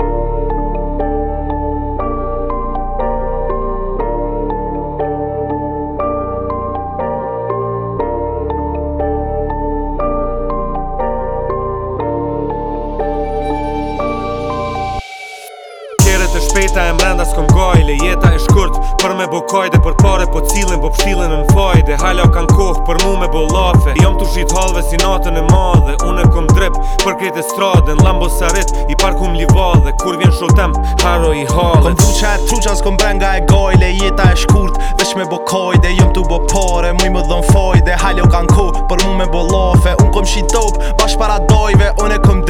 thank you shpejta e mrenda s'kom gaj Le jeta e shkurt për me bukaj Dhe për pare po cilin po pshilin në nfaj Dhe kan koh për mu me bo lafe Jom të shqit halve si natën e madhe Unë e kom drip për krejt e stradën Lambo sa rrit i parkum m'liva Dhe kur vjen shotem haro i halet Kom buqa e truqa s'kom brenga e gaj Le jeta e shkurt veç me bukaj Dhe jom të bo pare mu i më dhën faj kan koh për mu me bo lafe Unë kom shqit dope bashk para dojve Unë e kom drip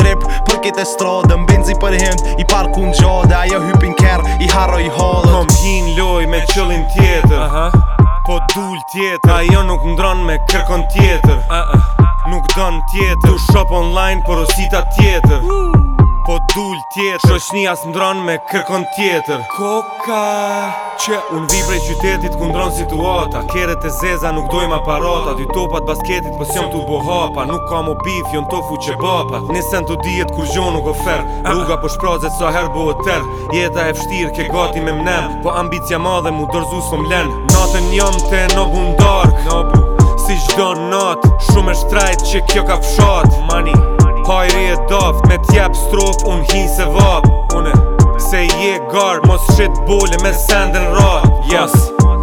Kit e strodë, në për him I parku në gjode, ajo hypin kërë I harroj i hollët Kom hin loj me qëllin tjetër uh -huh. Po dull tjetër Ajo nuk ndron me kërkon tjetër uh -uh. Nuk don tjetër Du shop online, por osita tjetër uh -huh po dul tjetër as s'mdron me kërkon tjetër Koka Që unë vibrej qytetit ku ndron situata Keret e zeza nuk dojmë aparata Dy topat basketit pës po jom t'u bohapa Nuk ka mo bif, jon tofu që bapat Nisen t'u dijet kur gjo nuk ofer Rruga po shprazet sa her bo e ter Jeta e fshtir ke gati me mnem Po ambicja madhe mu dorzu s'fom mlen Natën jom të nobu ndark Nobu Si gjdo nat Shumë e shtrajt që kjo ka fshat Money Hajri e daft, me tjep strof, unë hi se vab Une, se je gard, mos shit bole me sendin rad Yes,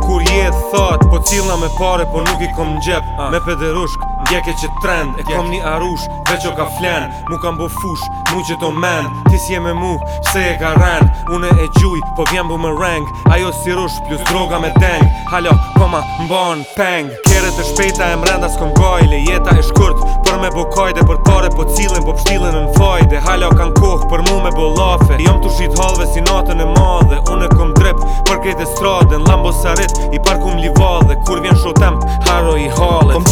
kur je thot, po cilna me pare, po nuk i kom njep ah. Me pederushk, djeke që trend E kom një arush, veq o ka flen Mu kam bo fush, mu që to men Ti si e me mu, se e ka ren Une e gjuj, po vjen bu me reng Ajo si rush, plus droga me deng Halo, koma, mbon, peng Kere të shpejta e mrenda s'kom goj Le jeta e shkurt, për me bo kojde Për pare po cilin, po pështilin në Dhe Halo, kan koh, për mu me bo lafe Jom të shqit halve si natën e madhe Une kom drip, për krejt e stradën Lambo sarit, i parku m'li Dhe Kur vjen shotem, haro i halet kom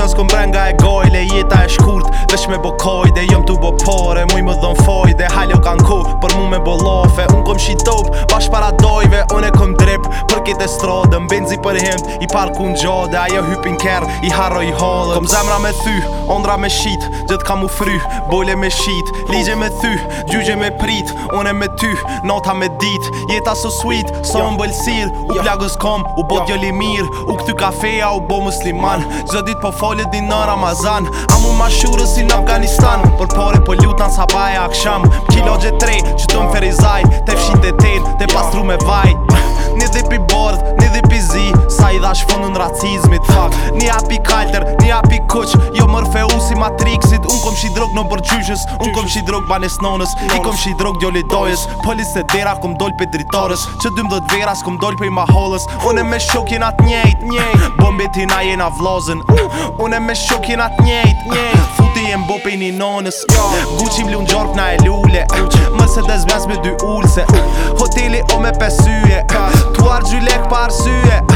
qanë s'kom nga e gojle Jeta e shkurt vesh me bo kojde Jom t'u bo pare, muj më dhën fojde Halo kanë ku, për mu me bo lofe kom shi top Bash para dojve, une kom drip Për kite strodëm, Mbenzi për hemt I parku në gjode, ajo hypin ker I harro i hollet Kom zemra me thy, ondra me shit Gjët ka mu fry, bolje me shit Ligje me thy, gjyxje me prit Une me ty, nota me dit Jeta so sweet, so jo. ja. mbëlsir U ja. Jo. plagës kom, u bot ja. Jo. mir U këty kafeja, u bo musliman Gjët dit po folje din në Ramazan Amu ma shurë si në Afganistan Por pore po lutan sa baje aksham Kilo gjë tre, që të më ferizaj Te fshin të tenë Te pasru me vaj Një dhe sa i dhash fundën racizmit Fuck një api kalter, një api kuq Jo mërfeu si matrixit Unë kom shi drog në bërgjyshës Unë kom shi drog banes nonës I kom shi drog djoli dojës Polis e dera kom doll pe dritorës Që dym dhët veras kom doll pe i maholës Unë e me shokin atë njejt, njejt Bombi ti na jena vlozën Unë e me shokin atë njejt, njejt Futi e mbo një nonës Guqim lun gjorp na e lule Mëse dhe zbjans me dy ulse Hoteli o me pesyje Tuar gjylek pa arsyje